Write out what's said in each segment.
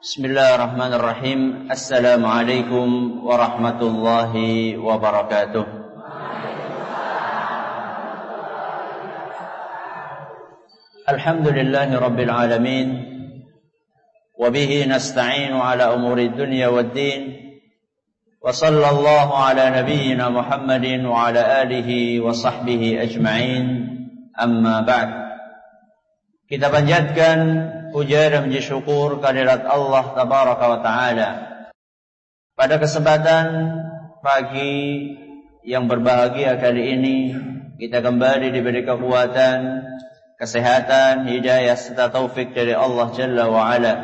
بسم الله الرحمن الرحيم السلام عليكم ورحمة الله وبركاته الحمد لله رب العالمين وبه نستعين على أمور الدنيا والدين وصلى الله على نبينا محمد وعلى آله وصحبه أجمعين أما بعد kita panjatkan puja dan puji syukur kehadirat Allah tabaraka wa taala. Pada kesempatan pagi yang berbahagia kali ini kita kembali diberi kekuatan, kesehatan, hidayah serta taufik dari Allah Jalla wa ala.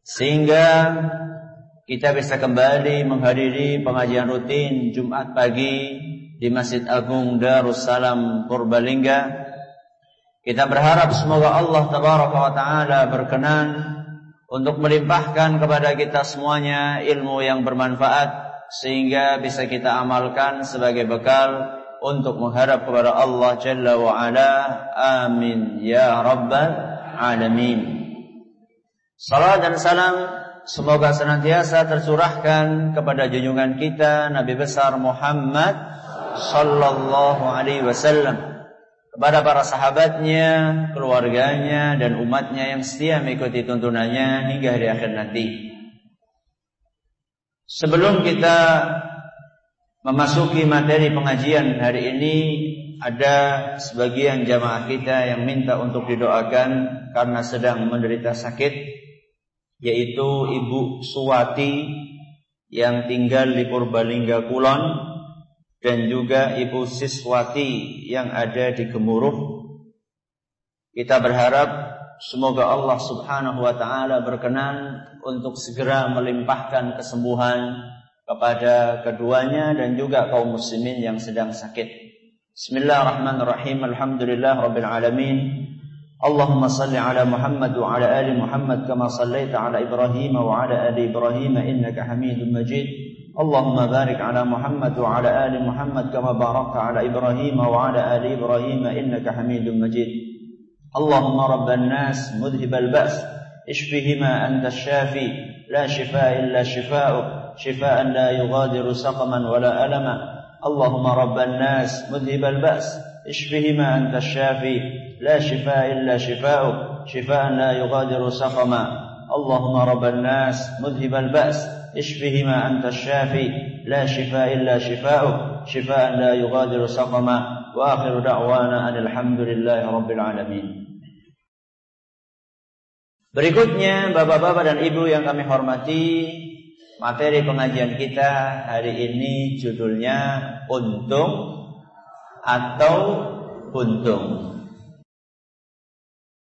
Sehingga kita bisa kembali menghadiri pengajian rutin Jumat pagi di Masjid Agung Darussalam Purbalingga kita berharap semoga Allah tabaraka wa taala berkenan untuk melimpahkan kepada kita semuanya ilmu yang bermanfaat sehingga bisa kita amalkan sebagai bekal untuk mengharap kepada Allah Jalla wa ala. Amin ya rabbal alamin. Salam dan salam semoga senantiasa tercurahkan kepada junjungan kita Nabi besar Muhammad sallallahu alaihi wasallam kepada para sahabatnya, keluarganya, dan umatnya yang setia mengikuti tuntunannya hingga hari akhir nanti. Sebelum kita memasuki materi pengajian hari ini, ada sebagian jamaah kita yang minta untuk didoakan karena sedang menderita sakit, yaitu Ibu Suwati yang tinggal di Purbalingga Kulon dan juga Ibu Siswati yang ada di Gemuruh. Kita berharap semoga Allah Subhanahu wa taala berkenan untuk segera melimpahkan kesembuhan kepada keduanya dan juga kaum muslimin yang sedang sakit. Bismillahirrahmanirrahim. Alhamdulillah rabbil alamin. اللهم صل على محمد وعلى آل محمد كما صليت على إبراهيم وعلى آل إبراهيم إنك حميد مجيد. اللهم بارك على محمد وعلى آل محمد كما باركت على إبراهيم وعلى آل إبراهيم إنك حميد مجيد. اللهم رب الناس مذهب البأس. اشفهما أنت الشافي؟ لا شفاء إلا شفاؤك. شفاء لا يغادر سقما ولا ألما. اللهم رب الناس مذهب البأس. اشفهما أنت الشافي لا شفاء إلا شفاؤك شفاء لا يغادر سقما اللهم رب الناس مذهب البأس اشفهما أنت الشافي لا شفاء إلا شفاؤك شفاء لا يغادر سقما وآخر دعوانا أن الحمد لله رب العالمين Berikutnya Bapak-bapak dan Ibu yang kami hormati Materi pengajian kita hari ini judulnya Untung atau Buntung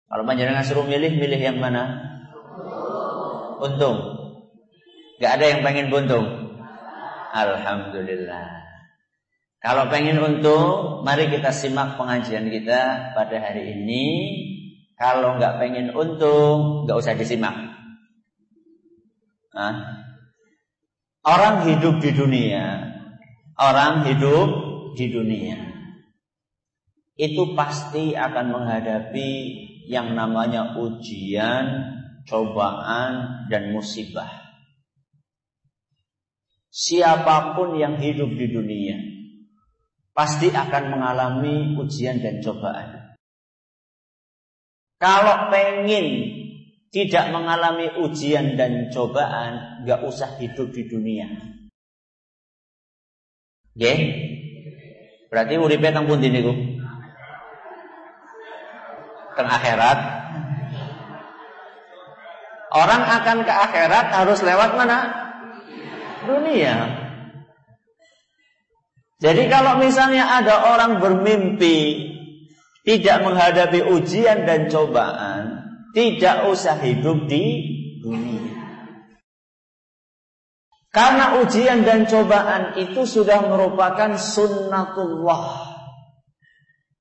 Kalau panjenengan suruh milih, milih yang mana? Untung Gak ada yang pengen buntung. Alhamdulillah. Kalau pengen untung, mari kita simak pengajian kita pada hari ini. Kalau nggak pengen untung, nggak usah disimak. Hah? Orang hidup di dunia, orang hidup di dunia, itu pasti akan menghadapi yang namanya ujian, cobaan, dan musibah siapa pun yang hidup di dunia pasti akan mengalami ujian dan cobaan. Kalau pengen tidak mengalami ujian dan cobaan, nggak usah hidup di dunia. Oke? Berarti uripe teng pundi niku? Teng akhirat. Orang akan ke akhirat harus lewat mana? dunia. Jadi kalau misalnya ada orang bermimpi tidak menghadapi ujian dan cobaan, tidak usah hidup di dunia. Karena ujian dan cobaan itu sudah merupakan sunnatullah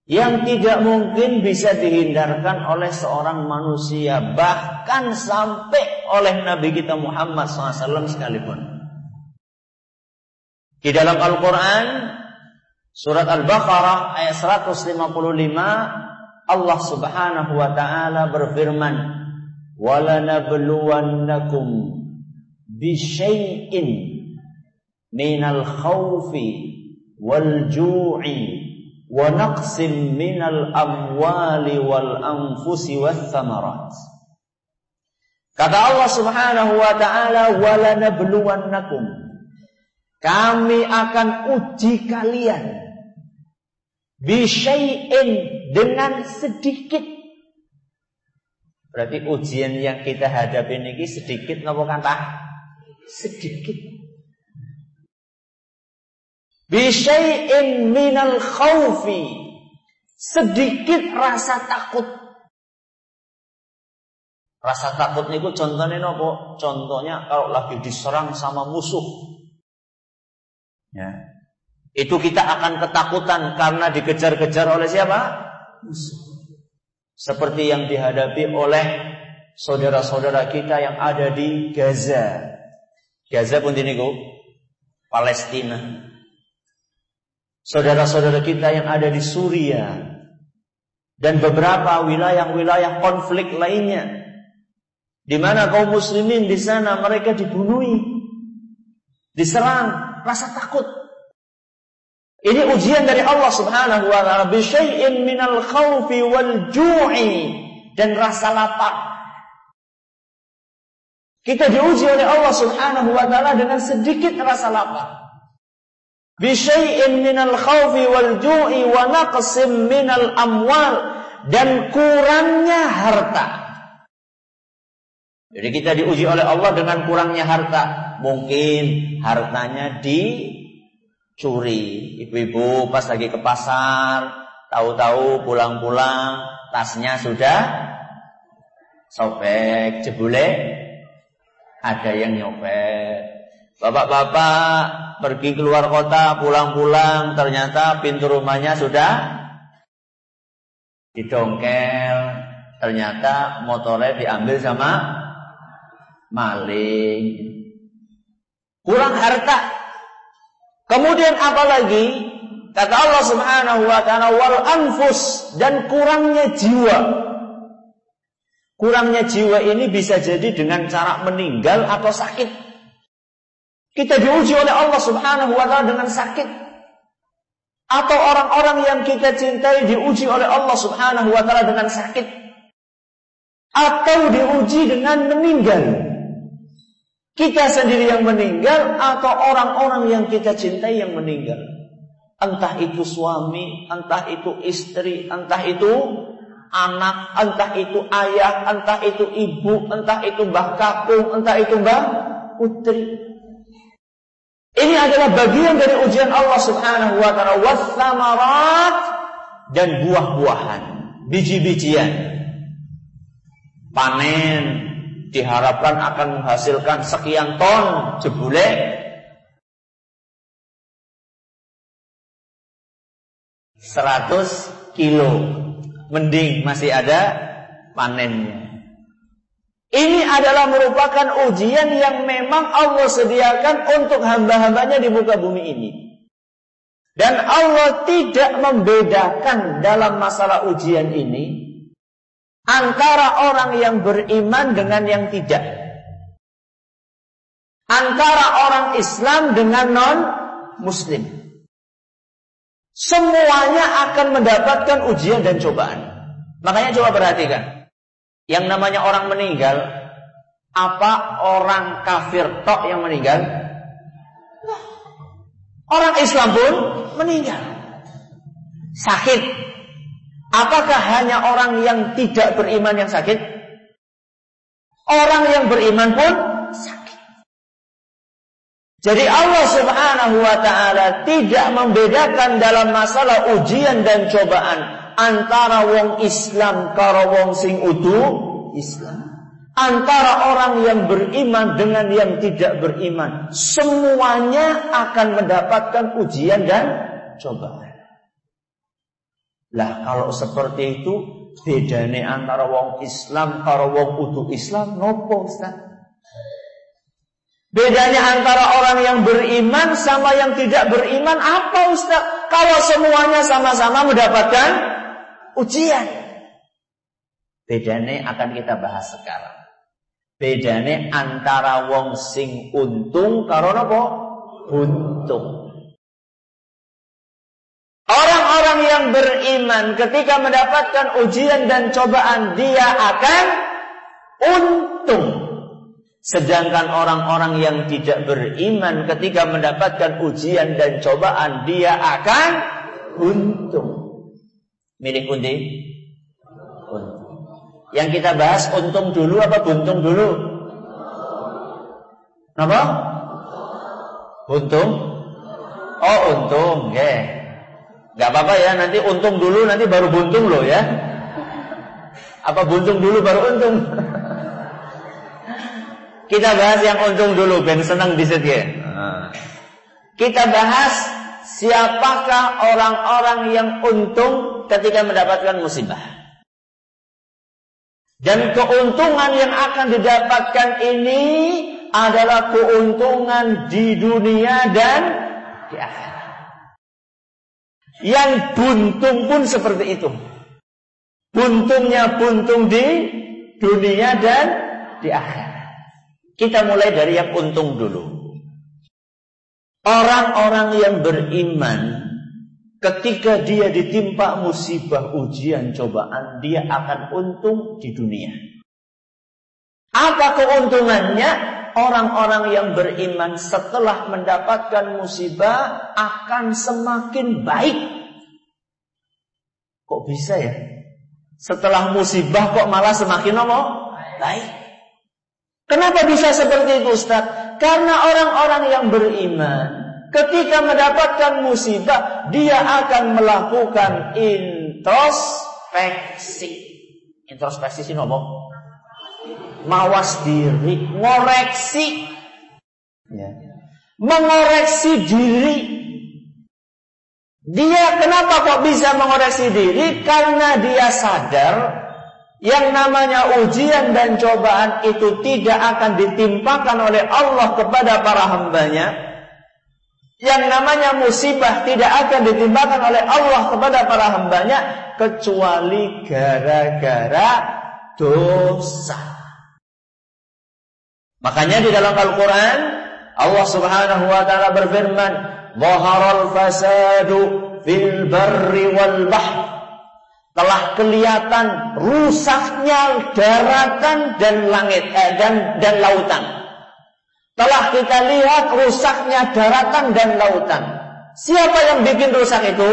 yang tidak mungkin bisa dihindarkan oleh seorang manusia, bahkan sampai oleh Nabi kita Muhammad SAW sekalipun. Di dalam Al-Quran Surat Al-Baqarah ayat 155 Allah subhanahu wa ta'ala berfirman walanabluwannakum bisyai'in minal khawfi wal ju'i wa minal amwali wal anfusi. Kata Allah Subhanahu wa taala kami akan uji kalian bisyai'in dengan sedikit Berarti ujian yang kita hadapi ini sedikit nopo kata? Sedikit. Bisyai'in minal khawfi. Sedikit rasa takut. Rasa takut niku contohnya nopo? Contohnya kalau lagi diserang sama musuh. Ya. Itu kita akan ketakutan karena dikejar-kejar oleh siapa? Musuh. Seperti yang dihadapi oleh saudara-saudara kita yang ada di Gaza. Gaza pun ini Palestina. Saudara-saudara kita yang ada di Suria dan beberapa wilayah-wilayah konflik lainnya di mana kaum muslimin di sana mereka dibunuhi, diserang, rasa takut. Ini ujian dari Allah Subhanahu wa taala bi syai'in minal khaufi wal ju'i dan rasa lapar. Kita diuji oleh Allah Subhanahu wa taala dengan sedikit rasa lapar. Bi syai'in minal khaufi wal ju'i wa naqsim minal amwal dan kurangnya harta. Jadi kita diuji oleh Allah dengan kurangnya harta. Mungkin hartanya di curi. Ibu-ibu pas lagi ke pasar, tahu-tahu pulang-pulang tasnya sudah sobek, jebule ada yang nyopet. Bapak-bapak pergi keluar kota, pulang-pulang ternyata pintu rumahnya sudah didongkel. Ternyata motornya diambil sama maling. Kurang harta, Kemudian apalagi kata Allah Subhanahu wa taala wal anfus dan kurangnya jiwa. Kurangnya jiwa ini bisa jadi dengan cara meninggal atau sakit. Kita diuji oleh Allah Subhanahu wa taala dengan sakit. Atau orang-orang yang kita cintai diuji oleh Allah Subhanahu wa taala dengan sakit. Atau diuji dengan meninggal. Kita sendiri yang meninggal atau orang-orang yang kita cintai yang meninggal. Entah itu suami, entah itu istri, entah itu anak, entah itu ayah, entah itu ibu, entah itu mbah kakung, entah itu mbah putri. Ini adalah bagian dari ujian Allah Subhanahu wa taala. Wasamarat dan buah-buahan, biji-bijian. Panen diharapkan akan menghasilkan sekian ton jebule. Seratus kilo. Mending masih ada panennya ini adalah merupakan ujian yang memang Allah sediakan untuk hamba-hambanya di muka bumi ini. Dan Allah tidak membedakan dalam masalah ujian ini antara orang yang beriman dengan yang tidak. Antara orang Islam dengan non muslim. Semuanya akan mendapatkan ujian dan cobaan. Makanya coba perhatikan. Yang namanya orang meninggal, apa orang kafir tok yang meninggal? Orang Islam pun meninggal. Sakit, Apakah hanya orang yang tidak beriman yang sakit? Orang yang beriman pun sakit. Jadi Allah Subhanahu wa taala tidak membedakan dalam masalah ujian dan cobaan antara wong Islam karo wong sing utuh Islam. Antara orang yang beriman dengan yang tidak beriman, semuanya akan mendapatkan ujian dan cobaan. Lah kalau seperti itu bedane antara wong Islam karo wong utuh Islam nopo Ustaz? Bedanya antara orang yang beriman sama yang tidak beriman apa Ustaz? Kalau semuanya sama-sama mendapatkan ujian. Bedanya akan kita bahas sekarang. Bedane antara wong sing untung karo napa? Untung. Orang-orang yang beriman ketika mendapatkan ujian dan cobaan dia akan untung. Sedangkan orang-orang yang tidak beriman ketika mendapatkan ujian dan cobaan dia akan untung. Milih kundi? Untung. Yang kita bahas untung dulu apa buntung dulu? Apa? Buntung? Oh untung, ya. Yeah. Gak apa-apa ya, nanti untung dulu, nanti baru buntung loh ya. Apa buntung dulu baru untung? Kita bahas yang untung dulu, ben senang di ya. Kita bahas siapakah orang-orang yang untung ketika mendapatkan musibah. Dan keuntungan yang akan didapatkan ini adalah keuntungan di dunia dan di akhirat. Yang buntung pun seperti itu. Buntungnya buntung di dunia dan di akhirat. Kita mulai dari yang untung dulu. Orang-orang yang beriman ketika dia ditimpa musibah ujian cobaan dia akan untung di dunia. Apa keuntungannya? Orang-orang yang beriman setelah mendapatkan musibah akan semakin baik. Kok bisa ya? Setelah musibah kok malah semakin apa? Baik. Kenapa bisa seperti itu Ustaz? Karena orang-orang yang beriman ketika mendapatkan musibah dia akan melakukan introspeksi. Introspeksi sih ngomong mawas diri, ngoreksi ya. Mengoreksi diri. Dia kenapa kok bisa mengoreksi diri? Karena dia sadar yang namanya ujian dan cobaan itu tidak akan ditimpakan oleh Allah kepada para hambanya. Yang namanya musibah tidak akan ditimpakan oleh Allah kepada para hambanya kecuali gara-gara dosa. Makanya di dalam Al-Quran Allah Subhanahu wa taala berfirman, "Dhaharal fasadu fil barri wal bahr." telah kelihatan rusaknya daratan dan langit eh, dan dan lautan. Telah kita lihat rusaknya daratan dan lautan. Siapa yang bikin rusak itu?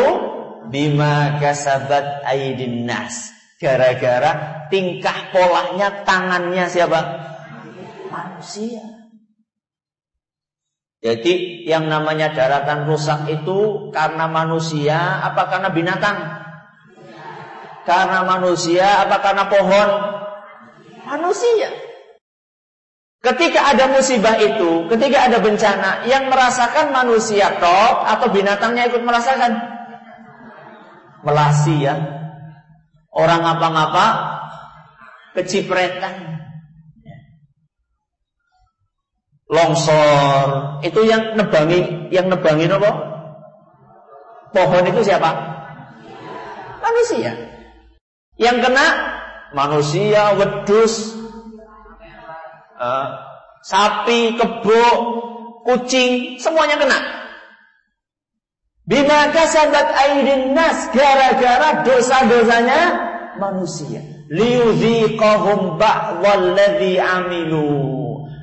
Bima kasabat aidin nas. Gara-gara tingkah polanya tangannya siapa? Manusia. Jadi yang namanya daratan rusak itu karena manusia apa karena binatang? Karena manusia apa karena pohon? Manusia. Ketika ada musibah itu, ketika ada bencana, yang merasakan manusia top atau binatangnya ikut merasakan? Melasi ya. Orang apa-apa kecipretan. Longsor, itu yang nebangi, yang nebangin apa? Pohon itu siapa? Manusia. Yang kena manusia, wedus, uh, sapi, kebo, kucing, semuanya kena. Bima kasabat aidin nas gara-gara dosa-dosanya manusia. Liyudhiqahum ba'dalladzi amilu.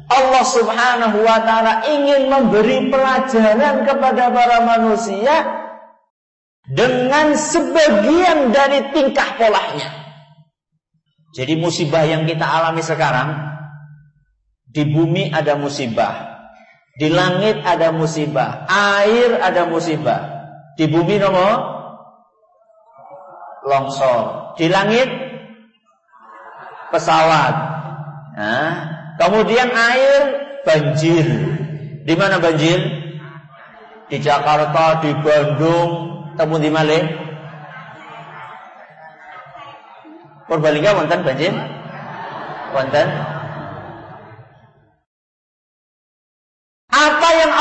Allah Subhanahu wa taala ingin memberi pelajaran kepada para manusia dengan sebagian dari tingkah polanya. Jadi musibah yang kita alami sekarang di bumi ada musibah, di langit ada musibah, air ada musibah. Di bumi nomor longsor, di langit? Pesawat. Nah, kemudian air? Banjir. Di mana banjir? Di Jakarta, di Bandung, temu di malih Purbalingga wonten banjir? Wonten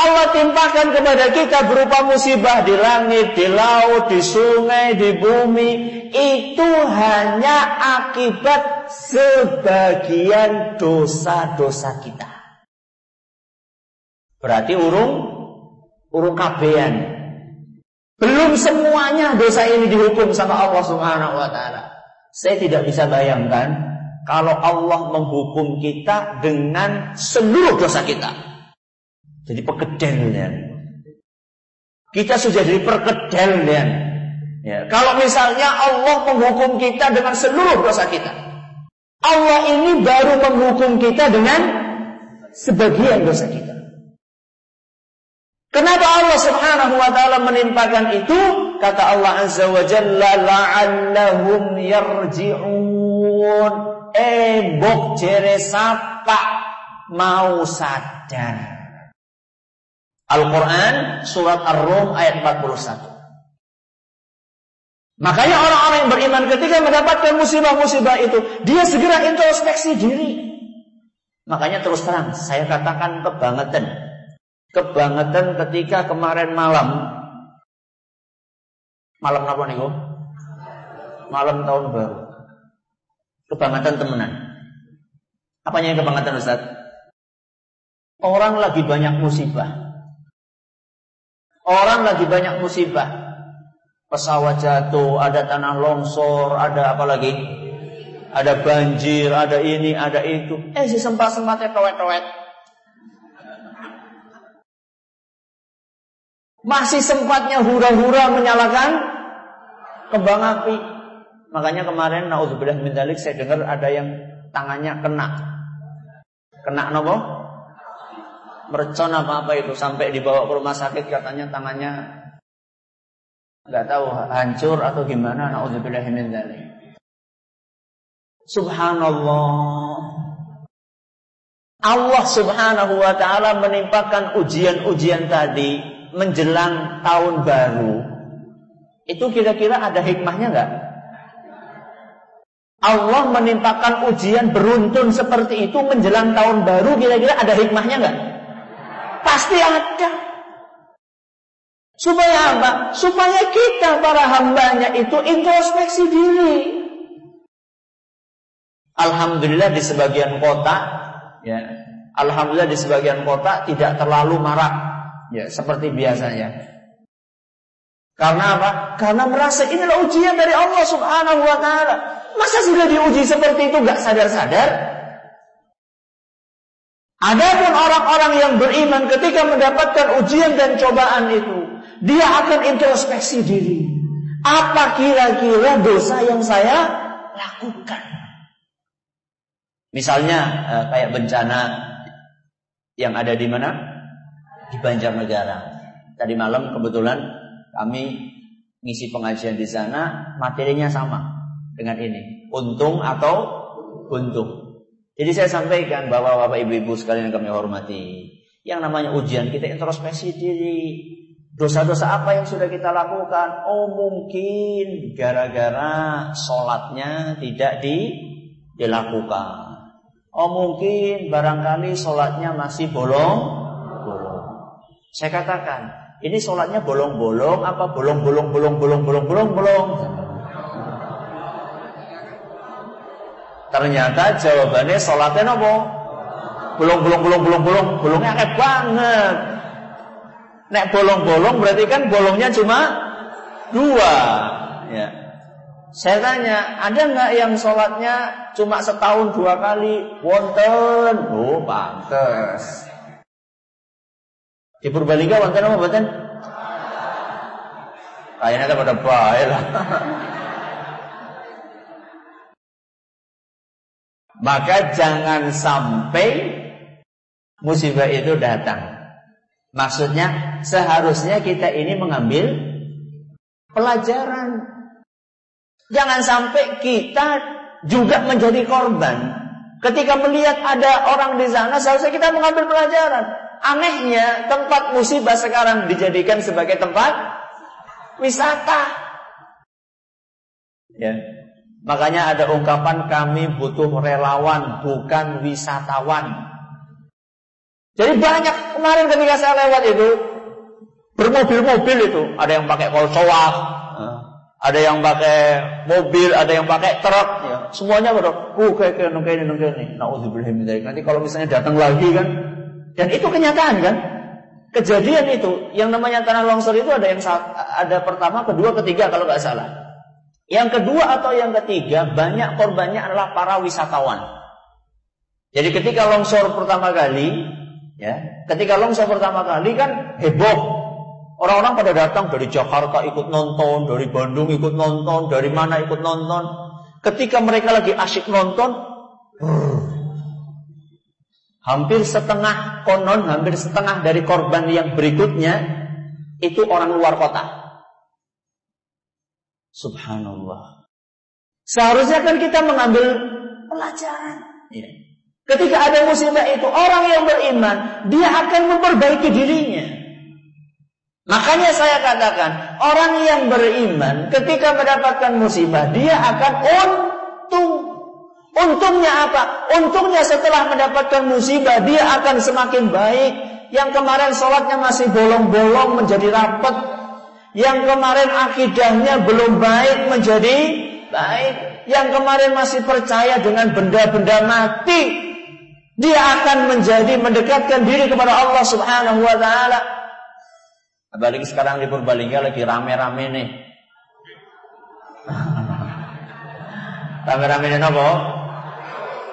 Allah timpakan kepada kita berupa musibah di langit, di laut, di sungai, di bumi, itu hanya akibat sebagian dosa-dosa kita. Berarti urung urung kabean. Belum semuanya dosa ini dihukum sama Allah Subhanahu wa taala. Saya tidak bisa bayangkan kalau Allah menghukum kita dengan seluruh dosa kita. Jadi perkedel ya. Kita sudah jadi perkedel ya. ya. Kalau misalnya Allah menghukum kita dengan seluruh dosa kita. Allah ini baru menghukum kita dengan sebagian dosa kita. Kenapa Allah Subhanahu wa taala menimpakan itu? Kata Allah Azza wa Jalla la'allahum yarji'un. Embok jere sapa mau sadar. Al-Quran surat Ar-Rum ayat 41. Makanya orang-orang yang beriman ketika mendapatkan musibah-musibah itu, dia segera introspeksi diri. Makanya terus terang, saya katakan kebangetan. Kebangetan ketika kemarin malam. Malam apa nih Malam tahun baru. Kebangetan temenan. Apanya yang kebangetan Ustaz? Orang lagi banyak musibah. Orang lagi banyak musibah. Pesawat jatuh, ada tanah longsor, ada apa lagi? Ada banjir, ada ini, ada itu. Eh si sempat-sempatnya towet-towet. Masih sempatnya hura-hura menyalakan kembang api. Makanya kemarin naudzubillah min saya dengar ada yang tangannya kena. Kena nopo? Mercon apa apa itu sampai dibawa ke rumah sakit katanya tangannya nggak tahu hancur atau gimana subhanallah Allah subhanahu wa ta'ala menimpakan ujian-ujian tadi menjelang tahun baru. Itu kira-kira ada hikmahnya nggak? Allah menimpakan ujian beruntun seperti itu menjelang tahun baru kira-kira ada hikmahnya nggak? Pasti ada. Supaya apa? Supaya kita para hambanya itu introspeksi diri. Alhamdulillah di sebagian kota, ya, Alhamdulillah di sebagian kota tidak terlalu marak, ya, seperti biasanya. Karena apa? Karena merasa inilah ujian dari Allah Subhanahu Wa Taala. Masa sudah diuji seperti itu nggak sadar-sadar? Adapun orang-orang yang beriman ketika mendapatkan ujian dan cobaan itu, dia akan introspeksi diri. Apa kira-kira dosa yang saya lakukan? Misalnya eh, kayak bencana yang ada di mana? Di Banjarnegara. Tadi malam kebetulan kami ngisi pengajian di sana, materinya sama dengan ini. Untung atau untung. Jadi saya sampaikan bahwa Bapak Ibu-ibu sekalian yang kami hormati, yang namanya ujian kita introspeksi diri. Dosa-dosa apa yang sudah kita lakukan? Oh mungkin gara-gara sholatnya tidak di, dilakukan. Oh mungkin barangkali sholatnya masih bolong, bolong. Saya katakan, ini sholatnya bolong-bolong apa bolong-bolong-bolong-bolong-bolong-bolong-bolong? Ternyata jawabannya sholatnya nopo? Bolong, bolong, bolong, bolong, bolong. Bolongnya akeh banget. Nek bolong-bolong berarti kan bolongnya cuma dua. Ya. Saya tanya, ada nggak yang sholatnya cuma setahun dua kali? Wonten. Oh, pantes. Di Purbalingga wonten apa wonten? Kayaknya pada baik lah. Maka jangan sampai musibah itu datang. Maksudnya seharusnya kita ini mengambil pelajaran. Jangan sampai kita juga menjadi korban. Ketika melihat ada orang di sana, seharusnya kita mengambil pelajaran. Anehnya, tempat musibah sekarang dijadikan sebagai tempat wisata. Ya, Makanya ada ungkapan kami butuh relawan bukan wisatawan. Jadi banyak kemarin ketika saya lewat itu bermobil-mobil itu, ada yang pakai kolcoak, ada yang pakai mobil, ada yang pakai truk, ya. Semuanya pada, uh kayak kayak ini nunggu ini. Nauzubillah Nanti kalau misalnya datang lagi kan, dan itu kenyataan kan? Kejadian itu, yang namanya tanah longsor itu ada yang ada pertama, kedua, ketiga kalau nggak salah. Yang kedua atau yang ketiga banyak korbannya adalah para wisatawan. Jadi ketika longsor pertama kali, ya, ketika longsor pertama kali kan heboh. Orang-orang pada datang dari Jakarta ikut nonton, dari Bandung ikut nonton, dari mana ikut nonton. Ketika mereka lagi asyik nonton, hampir setengah konon, hampir setengah dari korban yang berikutnya itu orang luar kota. Subhanallah. Seharusnya kan kita mengambil pelajaran. Ya. Ketika ada musibah itu, orang yang beriman, dia akan memperbaiki dirinya. Makanya saya katakan, orang yang beriman ketika mendapatkan musibah, dia akan untung. Untungnya apa? Untungnya setelah mendapatkan musibah, dia akan semakin baik. Yang kemarin sholatnya masih bolong-bolong menjadi rapat. Yang kemarin akidahnya belum baik menjadi baik. Yang kemarin masih percaya dengan benda-benda mati dia akan menjadi mendekatkan diri kepada Allah Subhanahu wa taala. Apalagi sekarang di Purbalingga lagi rame-rame nih. rame-rame nih apa?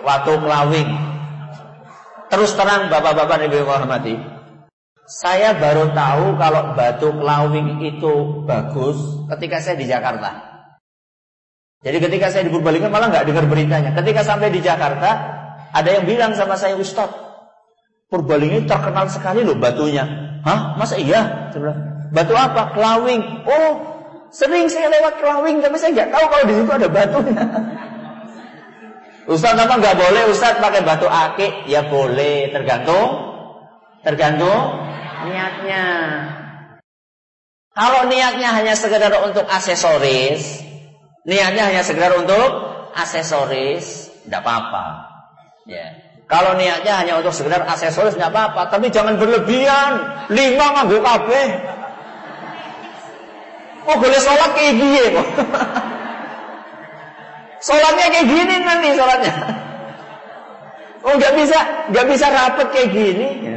Watu kelawing. Terus terang bapak-bapak ibu hormati. Saya baru tahu kalau batu kelawing itu bagus ketika saya di Jakarta. Jadi ketika saya di Purbalingga malah nggak dengar beritanya. Ketika sampai di Jakarta, ada yang bilang sama saya Ustaz, Purbalingga terkenal sekali loh batunya. Hah? Masa iya? Bilang, batu apa? Kelawing. Oh, sering saya lewat kelawing, tapi saya nggak tahu kalau di situ ada batunya. Ustaz apa nggak boleh Ustaz pakai batu akik? Ya boleh, tergantung tergantung niatnya. Kalau niatnya hanya sekedar untuk aksesoris, niatnya hanya sekedar untuk aksesoris, tidak apa-apa. Ya. Kalau niatnya hanya untuk sekedar aksesoris nggak apa-apa, tapi jangan berlebihan. Lima ngambil kabeh. Oh boleh sholat kayak gini kok. Sholatnya kayak gini nanti sholatnya. Oh nggak bisa nggak bisa rapet kayak gini. Ya.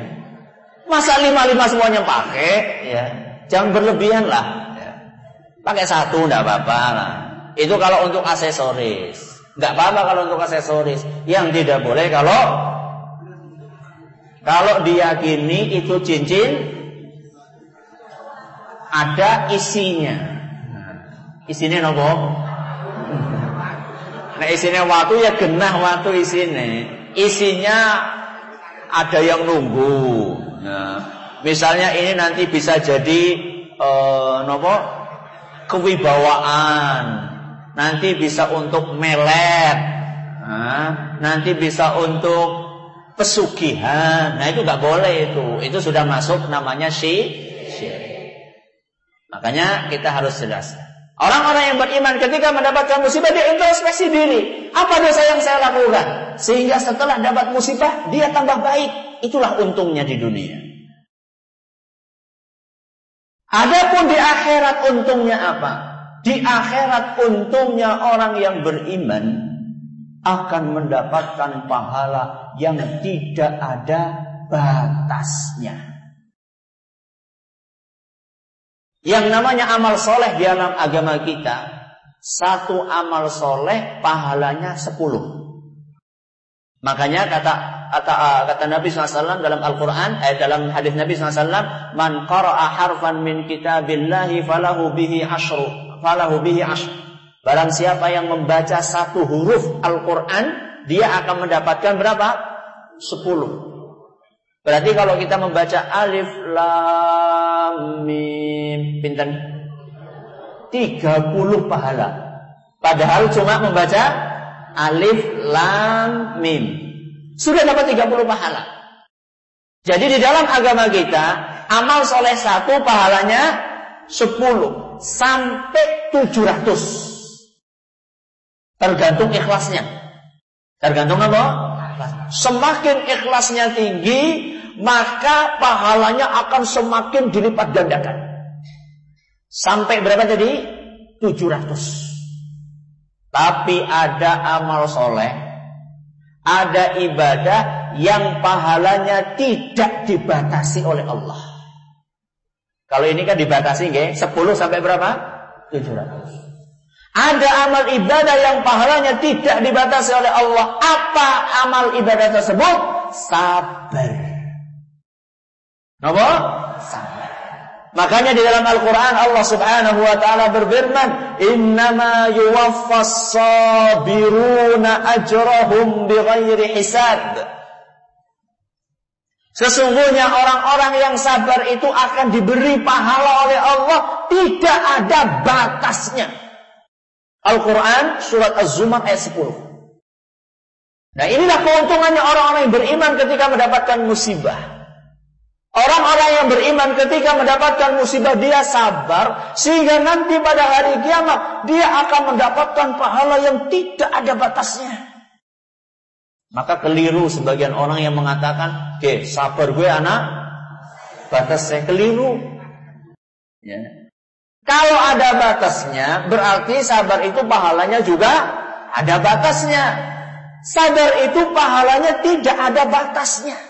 Masa lima lima semuanya pakai, ya. Jangan berlebihan lah. Ya. Pakai satu nggak apa-apa lah. Itu kalau untuk aksesoris. Nggak apa-apa kalau untuk aksesoris. Yang tidak boleh kalau kalau diyakini itu cincin ada isinya. Isinya nopo? Nah isinya waktu ya genah waktu isinya. Isinya ada yang nunggu. Nah, misalnya ini nanti bisa jadi uh, nopo kewibawaan nanti bisa untuk melet, nah, nanti bisa untuk pesugihan. Nah itu nggak boleh itu, itu sudah masuk namanya syirik. Makanya kita harus jelas. Orang-orang yang beriman ketika mendapatkan musibah dia introspeksi diri. Apa dosa yang saya lakukan? Sehingga setelah dapat musibah dia tambah baik. Itulah untungnya di dunia. Adapun di akhirat untungnya apa? Di akhirat untungnya orang yang beriman akan mendapatkan pahala yang tidak ada batasnya. Yang namanya amal soleh di dalam agama kita, satu amal soleh pahalanya sepuluh. Makanya kata kata, kata Nabi SAW dalam Al-Quran, eh, dalam hadis Nabi SAW, man qara'a harfan min kitabillahi falahu bihi ashru falahu bihi asy. Barang siapa yang membaca satu huruf Al-Qur'an, dia akan mendapatkan berapa? Sepuluh. Berarti kalau kita membaca alif lam mim pinten 30 pahala. Padahal cuma membaca alif lam mim. Sudah dapat 30 pahala. Jadi di dalam agama kita amal soleh satu pahalanya 10 sampai 700. Tergantung ikhlasnya. Tergantung apa? Semakin ikhlasnya tinggi, maka pahalanya akan semakin dilipat gandakan. Sampai berapa tadi? 700. Tapi ada amal soleh, ada ibadah yang pahalanya tidak dibatasi oleh Allah. Kalau ini kan dibatasi nggih, 10 sampai berapa? 700. Ada amal ibadah yang pahalanya tidak dibatasi oleh Allah. Apa amal ibadah tersebut? Sabar. Apa? Sabar. Makanya di dalam Al-Quran Allah subhanahu wa ta'ala berfirman Innama yuwaffas sabiruna ajrahum bighairi hisab Sesungguhnya orang-orang yang sabar itu akan diberi pahala oleh Allah Tidak ada batasnya Al-Quran surat Az-Zumar ayat 10. Nah inilah keuntungannya orang-orang yang beriman ketika mendapatkan musibah. Orang-orang yang beriman ketika mendapatkan musibah dia sabar sehingga nanti pada hari kiamat dia akan mendapatkan pahala yang tidak ada batasnya. Maka keliru sebagian orang yang mengatakan, "Oke, sabar gue anak, batas saya keliru." Ya. Kalau ada batasnya, berarti sabar itu pahalanya juga ada batasnya. Sabar itu pahalanya tidak ada batasnya.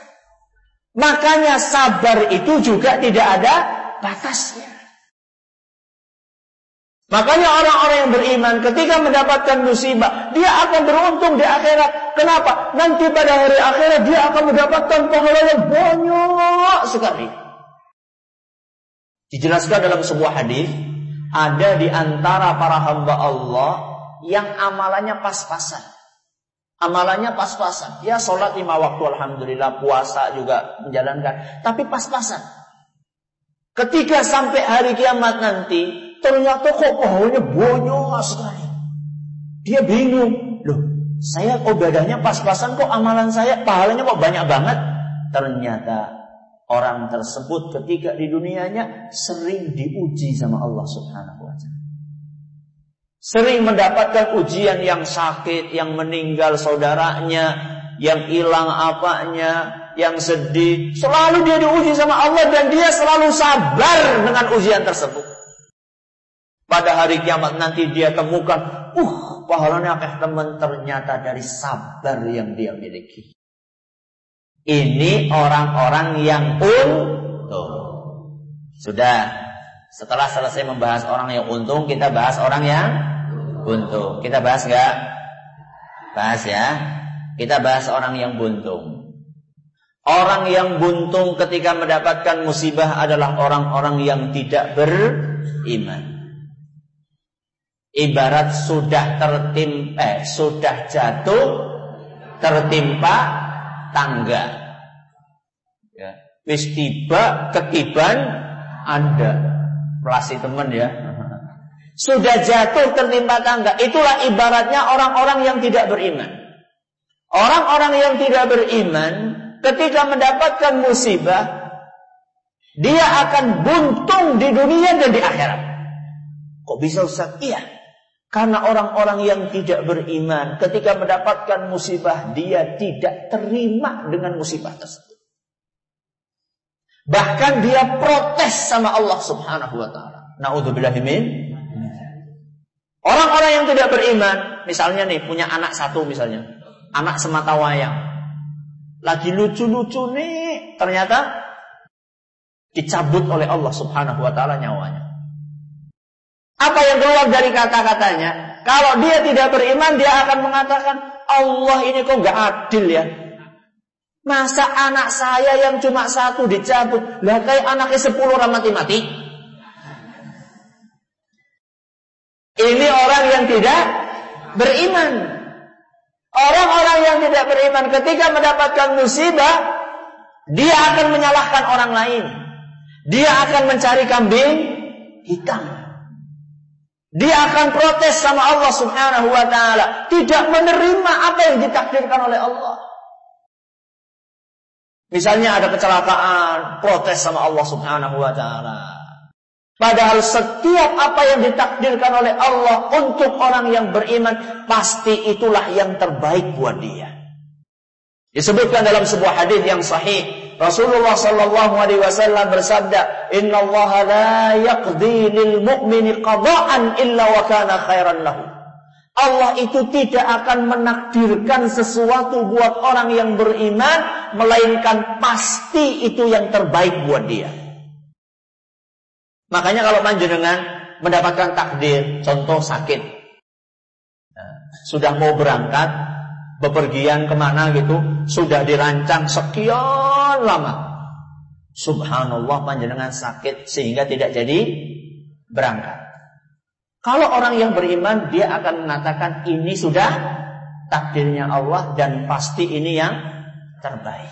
Makanya sabar itu juga tidak ada batasnya. Makanya orang-orang yang beriman ketika mendapatkan musibah, dia akan beruntung di akhirat. Kenapa? Nanti pada hari akhirat dia akan mendapatkan pahala yang banyak sekali. Dijelaskan dalam sebuah hadis, ada di antara para hamba Allah yang amalannya pas-pasan. Amalannya pas-pasan. Ya sholat lima waktu Alhamdulillah. Puasa juga menjalankan. Tapi pas-pasan. Ketika sampai hari kiamat nanti. Ternyata kok pahalanya banyak sekali. Dia bingung. Loh saya ibadahnya pas-pasan kok amalan saya pahalanya kok banyak banget. Ternyata orang tersebut ketika di dunianya sering diuji sama Allah Subhanahu wa taala. Sering mendapatkan ujian yang sakit, yang meninggal saudaranya, yang hilang apanya, yang sedih. Selalu dia diuji sama Allah dan dia selalu sabar dengan ujian tersebut. Pada hari kiamat nanti dia temukan, uh, pahalanya akeh teman ternyata dari sabar yang dia miliki. Ini orang-orang yang untung. Sudah. Setelah selesai membahas orang yang untung, kita bahas orang yang buntung. Kita bahas nggak? Bahas ya. Kita bahas orang yang buntung. Orang yang buntung ketika mendapatkan musibah adalah orang-orang yang tidak beriman. Ibarat sudah tertimpa, eh, sudah jatuh, tertimpa tangga. Ya. Wis tiba ketiban Anda. Pelasi teman ya. Sudah jatuh tertimpa tangga. Itulah ibaratnya orang-orang yang tidak beriman. Orang-orang yang tidak beriman ketika mendapatkan musibah dia akan buntung di dunia dan di akhirat. Kok bisa Ustaz? Iya. Karena orang-orang yang tidak beriman ketika mendapatkan musibah dia tidak terima dengan musibah tersebut. Bahkan dia protes sama Allah Subhanahu wa taala. Nauzubillahimin. Orang-orang yang tidak beriman, misalnya nih punya anak satu misalnya, anak semata wayang. Lagi lucu-lucu nih, ternyata dicabut oleh Allah Subhanahu wa taala nyawanya. Apa yang keluar dari kata-katanya? Kalau dia tidak beriman, dia akan mengatakan, Allah ini kok nggak adil ya. Masa anak saya yang cuma satu dicabut, lah kayak anaknya sepuluh mati-mati. Ini orang yang tidak beriman. Orang-orang yang tidak beriman ketika mendapatkan musibah, dia akan menyalahkan orang lain. Dia akan mencari kambing hitam. Dia akan protes sama Allah Subhanahu wa taala, tidak menerima apa yang ditakdirkan oleh Allah. Misalnya ada kecelakaan, protes sama Allah Subhanahu wa taala. Padahal setiap apa yang ditakdirkan oleh Allah untuk orang yang beriman pasti itulah yang terbaik buat dia. Disebutkan dalam sebuah hadis yang sahih Rasulullah sallallahu alaihi wasallam bersabda, "Inna Allah la yaqdi lil mu'mini qada'an illa wa kana khairan lahu." Allah itu tidak akan menakdirkan sesuatu buat orang yang beriman melainkan pasti itu yang terbaik buat dia. Makanya kalau panjenengan mendapatkan takdir, contoh sakit, nah, sudah mau berangkat, bepergian ke mana gitu, sudah dirancang sekian lama. Subhanallah panjenengan sakit sehingga tidak jadi berangkat. Kalau orang yang beriman dia akan mengatakan ini sudah takdirnya Allah dan pasti ini yang terbaik.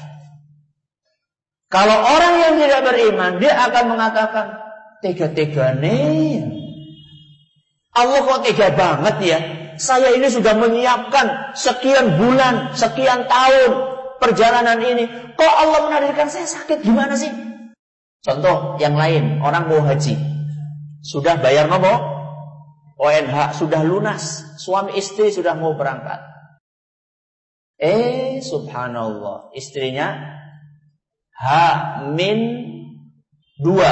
Kalau orang yang tidak beriman dia akan mengatakan tega-tega nih. Allah kok tega banget ya. Saya ini sudah menyiapkan sekian bulan, sekian tahun perjalanan ini. Kok Allah menakdirkan saya sakit? Gimana sih? Contoh yang lain, orang mau haji. Sudah bayar nopo? ONH sudah lunas. Suami istri sudah mau berangkat. Eh, subhanallah. Istrinya H min dua.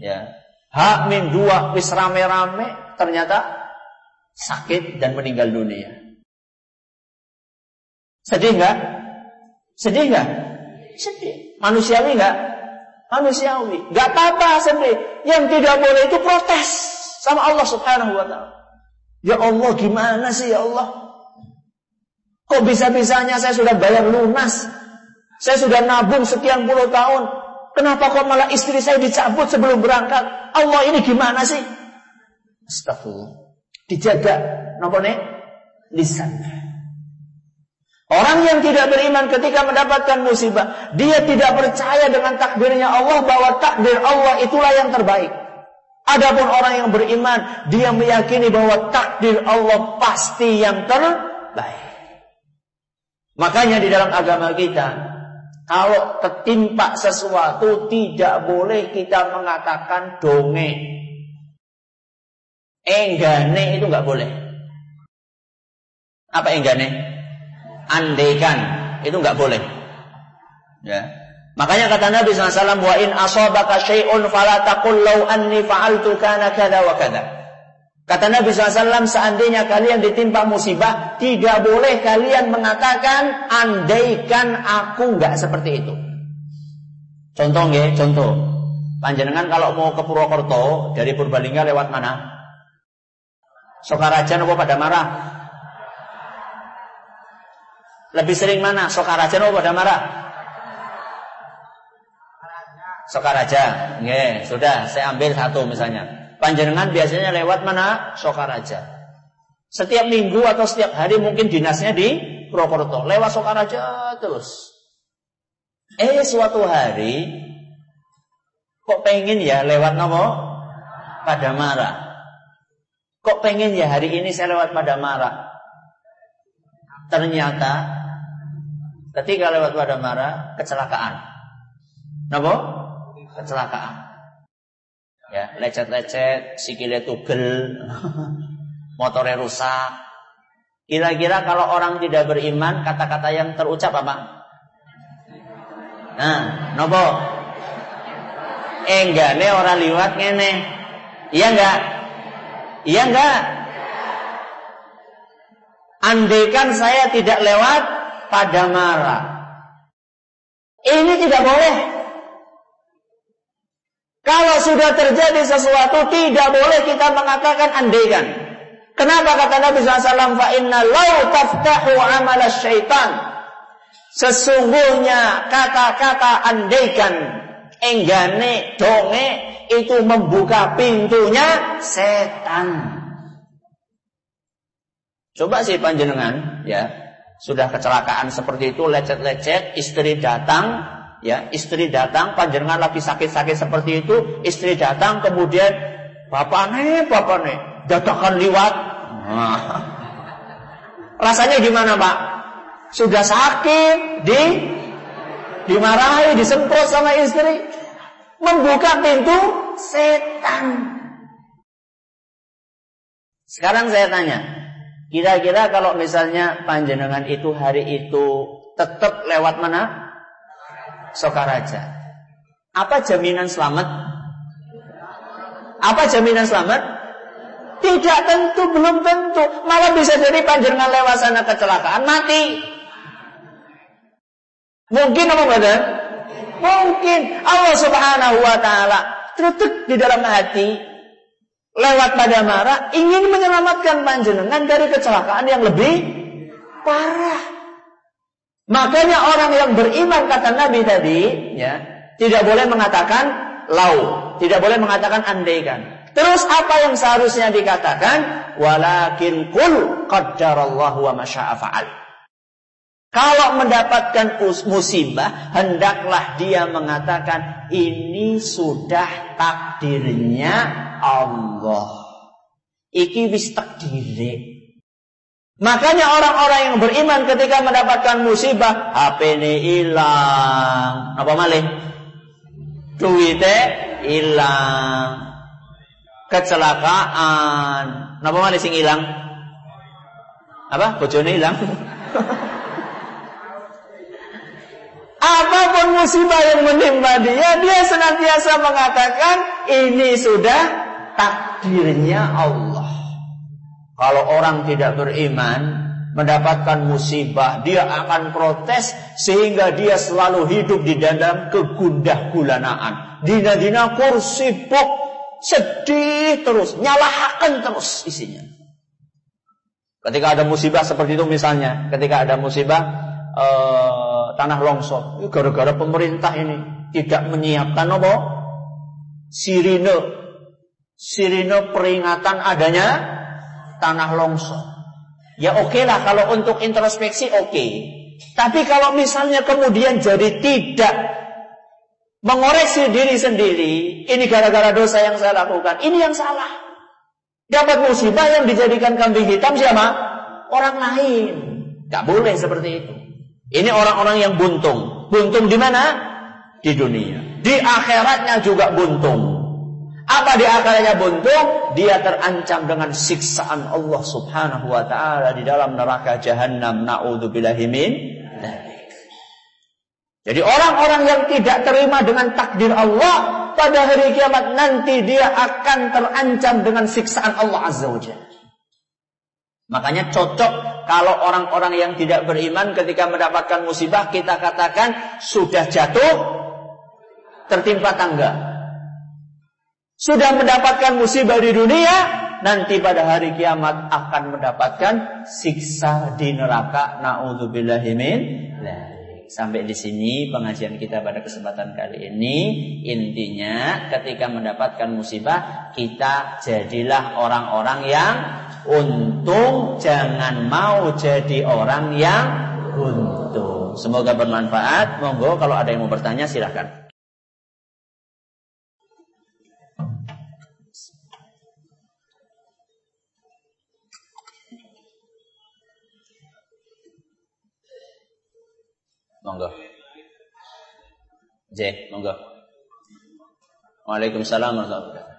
Ya. H min dua wis rame-rame ternyata sakit dan meninggal dunia. Sedih nggak? Sedih nggak? Sedih. Manusiawi nggak? Manusiawi. Nggak apa-apa sedih. Yang tidak boleh itu protes sama Allah Subhanahu Wa Taala. Ya Allah gimana sih ya Allah? Kok bisa-bisanya saya sudah bayar lunas? Saya sudah nabung sekian puluh tahun. Kenapa kok malah istri saya dicabut sebelum berangkat? Allah ini gimana sih? Astagfirullah dijaga napa nih lisan. Orang yang tidak beriman ketika mendapatkan musibah, dia tidak percaya dengan takdirnya Allah bahwa takdir Allah itulah yang terbaik. Adapun orang yang beriman, dia meyakini bahwa takdir Allah pasti yang terbaik. Makanya di dalam agama kita, kalau ketimpa sesuatu tidak boleh kita mengatakan dongeng. Enggane itu nggak boleh. Apa enggane? Andaikan itu nggak boleh. Ya. Makanya kata Nabi SAW, wa in asabaka syai'un fala taqul law anni fa'altu kana kada wa kada. Kata Nabi SAW, seandainya kalian ditimpa musibah, tidak boleh kalian mengatakan, andaikan aku nggak seperti itu. Contoh ya, contoh. Panjenengan kalau mau ke Purwokerto dari Purbalingga lewat mana? Sokarajan apa pada marah? Lebih sering mana? Sokarajan apa pada marah? Sokaraja. Nggih, sudah saya ambil satu misalnya. Panjenengan biasanya lewat mana? Sokaraja. Setiap minggu atau setiap hari mungkin dinasnya di Purwokerto. Lewat Sokaraja terus. Eh suatu hari kok pengen ya lewat nopo? Pada marah. Kok pengen ya hari ini saya lewat pada Marah? Ternyata ketika lewat pada Marah kecelakaan. Napa? Kecelakaan. Ya, lecet-lecet, sikile tugel, motornya rusak. Kira-kira kalau orang tidak beriman, kata-kata yang terucap apa? Nah, nopo? Enggak, orang liwat ngene. Iya enggak? Iya enggak? Andaikan saya tidak lewat pada marah. Ini tidak boleh. Kalau sudah terjadi sesuatu tidak boleh kita mengatakan andaikan. Kenapa kata Nabi SAW? Fa inna lau taftahu amal syaitan. Sesungguhnya kata-kata andaikan, enggane, donge itu membuka pintunya setan. Coba sih panjenengan ya, sudah kecelakaan seperti itu lecet-lecet, istri datang, ya, istri datang, panjenengan lagi sakit-sakit seperti itu, istri datang kemudian bapak nih, bapak nih, dadakan liwat. Nah. Rasanya gimana, Pak? Sudah sakit, di dimarahi, disemprot sama istri membuka pintu setan. Sekarang saya tanya, kira-kira kalau misalnya panjenengan itu hari itu tetap lewat mana? Sokaraja. Apa jaminan selamat? Apa jaminan selamat? Tidak tentu, belum tentu. Malah bisa jadi panjenengan lewat sana kecelakaan, mati. Mungkin apa badan? Mungkin. Allah subhanahu wa ta'ala tertutup di dalam hati lewat pada marah ingin menyelamatkan panjenengan dari kecelakaan yang lebih parah. Makanya orang yang beriman kata Nabi tadi, ya, tidak boleh mengatakan lau, tidak boleh mengatakan andaikan. Terus apa yang seharusnya dikatakan? Walakin kul qaddarallahu wa masya'a fa'al. Kalau mendapatkan musibah, hendaklah dia mengatakan ini sudah takdirnya Allah. Iki wis takdire. Makanya orang-orang yang beriman ketika mendapatkan musibah, HP ini hilang. Apa malih? Duitnya hilang. Kecelakaan. Apa malih sing hilang? Apa? Bojone hilang. Apa pun musibah yang menimpa dia, dia senantiasa mengatakan ini sudah takdirnya Allah. Kalau orang tidak beriman mendapatkan musibah, dia akan protes sehingga dia selalu hidup di dalam kegundah gulanaan. Dina-dina kursi pok sedih terus, nyalahakan terus isinya. Ketika ada musibah seperti itu misalnya, ketika ada musibah uh, tanah longsor. Gara-gara pemerintah ini tidak menyiapkan apa? Sirine. Sirine peringatan adanya tanah longsor. Ya oke okay lah kalau untuk introspeksi oke. Okay. Tapi kalau misalnya kemudian jadi tidak mengoreksi diri sendiri, ini gara-gara dosa yang saya lakukan, ini yang salah. Dapat musibah yang dijadikan kambing hitam siapa? Orang lain. Gak boleh seperti itu. Ini orang-orang yang buntung. Buntung di mana? Di dunia. Di akhiratnya juga buntung. Apa di akhiratnya buntung? Dia terancam dengan siksaan Allah Subhanahu wa taala di dalam neraka jahanam. Nauzubillahi min Jadi orang-orang yang tidak terima dengan takdir Allah pada hari kiamat nanti dia akan terancam dengan siksaan Allah Azza wa. Makanya cocok kalau orang-orang yang tidak beriman ketika mendapatkan musibah kita katakan sudah jatuh tertimpa tangga. Sudah mendapatkan musibah di dunia, nanti pada hari kiamat akan mendapatkan siksa di neraka. Nauzubillahimin. Sampai di sini pengajian kita pada kesempatan kali ini. Intinya ketika mendapatkan musibah kita jadilah orang-orang yang untung, jangan mau jadi orang yang untung. Semoga bermanfaat. Monggo kalau ada yang mau bertanya silahkan. Monggo. J, monggo. Waalaikumsalam warahmatullahi.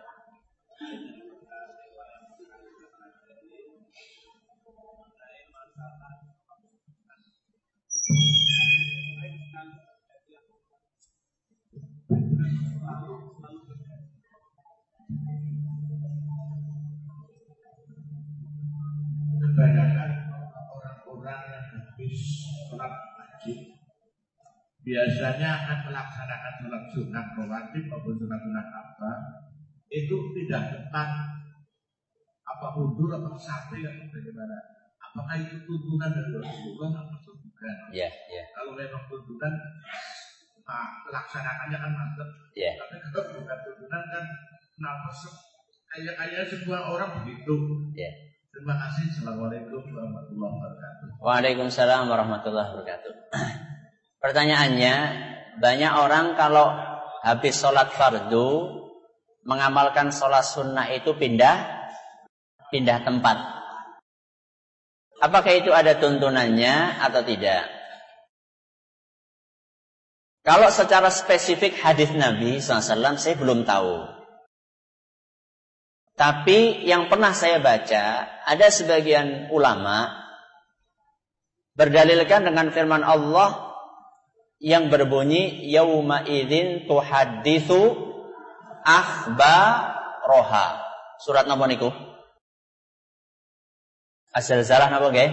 Kebanyakan orang-orang yang habis sholat biasanya akan melaksanakan sholat sunat rawatib maupun sunat sunat apa itu tidak tepat apa mundur atau sampai atau bagaimana apakah itu tuntunan dari Rasulullah atau bukan yeah, yeah. kalau memang tuntunan nah, laksanakannya kan mantap yeah. tapi kalau bukan tuntunan kan kenapa ayat-ayat semua orang begitu yeah. Terima kasih. Assalamualaikum warahmatullahi wabarakatuh. Waalaikumsalam warahmatullahi wabarakatuh. Pertanyaannya, banyak orang kalau habis sholat fardu mengamalkan sholat sunnah itu pindah pindah tempat. Apakah itu ada tuntunannya atau tidak? Kalau secara spesifik hadis Nabi SAW saya belum tahu. Tapi yang pernah saya baca, ada sebagian ulama berdalilkan dengan firman Allah yang berbunyi yauma idzin tuhaditsu akhbaraha. Surat napa niku? Azalzalah napa nggih?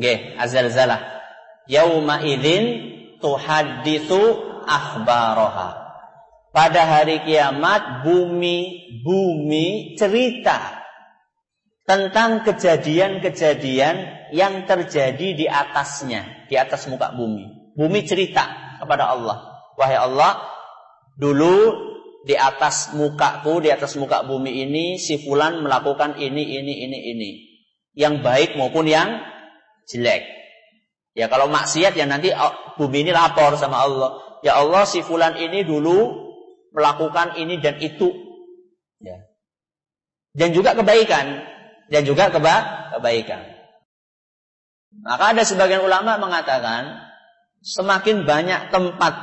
Nggih, azalzalah. Yauma idzin tuhaditsu akhbaraha. Pada hari kiamat bumi bumi cerita tentang kejadian-kejadian yang terjadi di atasnya, di atas muka bumi. Bumi cerita kepada Allah, "Wahai Allah, dulu di atas mukaku, di atas muka bumi ini si fulan melakukan ini ini ini ini." Yang baik maupun yang jelek. Ya kalau maksiat ya nanti oh, bumi ini lapor sama Allah. Ya Allah si fulan ini dulu melakukan ini dan itu. Ya. Dan juga kebaikan. Dan juga keba kebaikan. Maka ada sebagian ulama mengatakan semakin banyak tempat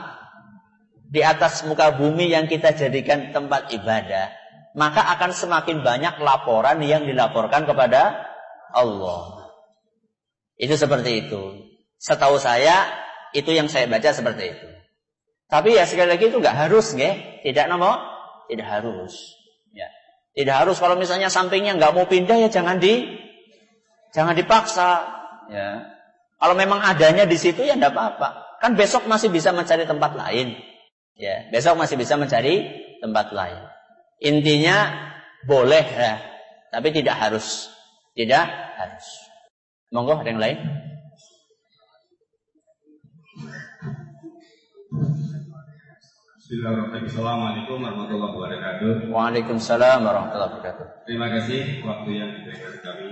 di atas muka bumi yang kita jadikan tempat ibadah, maka akan semakin banyak laporan yang dilaporkan kepada Allah. Itu seperti itu. Setahu saya itu yang saya baca seperti itu. Tapi ya sekali lagi itu nggak harus, nggih. Tidak nama, tidak harus. Ya. Tidak harus kalau misalnya sampingnya nggak mau pindah ya jangan di jangan dipaksa. Ya. Kalau memang adanya di situ ya tidak apa-apa. Kan besok masih bisa mencari tempat lain. Ya, besok masih bisa mencari tempat lain. Intinya boleh ya, tapi tidak harus. Tidak harus. Monggo ada yang lain? Assalamualaikum warahmatullahi wabarakatuh. Waalaikumsalam warahmatullahi wabarakatuh. Terima kasih waktu yang diberikan kami.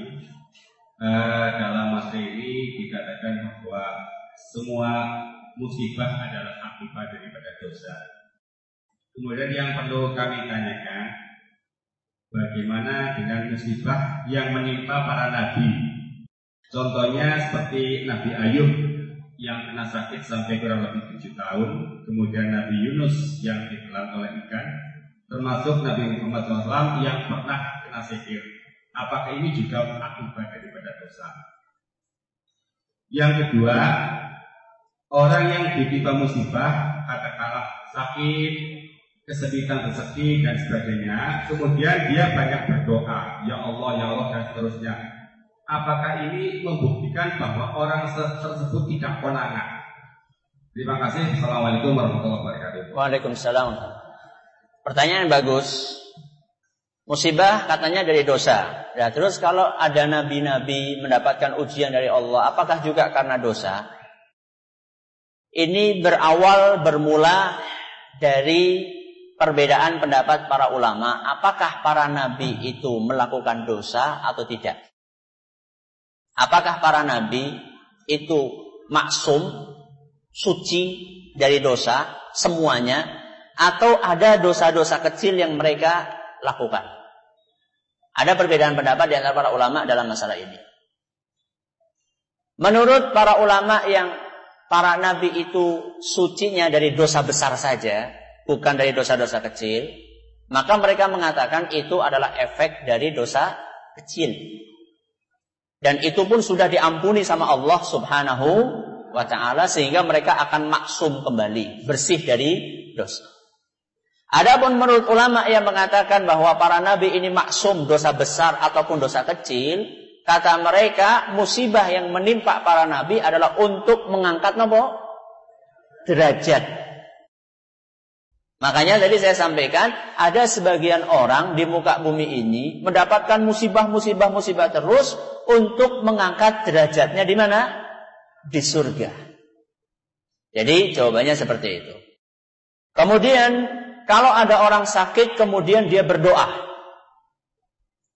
Uh, dalam materi ini dikatakan bahwa semua musibah adalah akibat daripada dosa. Kemudian yang perlu kami tanyakan, bagaimana dengan musibah yang menimpa para nabi? Contohnya seperti Nabi Ayub yang kena sakit sampai kurang lebih tujuh tahun, kemudian Nabi Yunus yang ditelan oleh ikan, termasuk Nabi Muhammad SAW yang pernah kena sihir. Apakah ini juga akibat daripada dosa? Yang kedua, orang yang ditimpa musibah, katakanlah sakit, kesempitan rezeki dan sebagainya, kemudian dia banyak berdoa, ya Allah, ya Allah dan seterusnya apakah ini membuktikan bahwa orang tersebut tidak konangan? Terima kasih. Assalamualaikum warahmatullahi wabarakatuh. Waalaikumsalam. Pertanyaan yang bagus. Musibah katanya dari dosa. Ya, terus kalau ada nabi-nabi mendapatkan ujian dari Allah, apakah juga karena dosa? Ini berawal bermula dari perbedaan pendapat para ulama, apakah para nabi itu melakukan dosa atau tidak? Apakah para nabi itu maksum, suci dari dosa semuanya atau ada dosa-dosa kecil yang mereka lakukan? Ada perbedaan pendapat di antara para ulama dalam masalah ini. Menurut para ulama yang para nabi itu sucinya dari dosa besar saja, bukan dari dosa-dosa kecil, maka mereka mengatakan itu adalah efek dari dosa kecil. Dan itu pun sudah diampuni sama Allah Subhanahu wa taala sehingga mereka akan maksum kembali, bersih dari dosa. Adapun menurut ulama yang mengatakan bahwa para nabi ini maksum dosa besar ataupun dosa kecil, kata mereka musibah yang menimpa para nabi adalah untuk mengangkat nopo derajat Makanya tadi saya sampaikan ada sebagian orang di muka bumi ini mendapatkan musibah-musibah-musibah terus untuk mengangkat derajatnya di mana? Di surga. Jadi jawabannya seperti itu. Kemudian kalau ada orang sakit kemudian dia berdoa.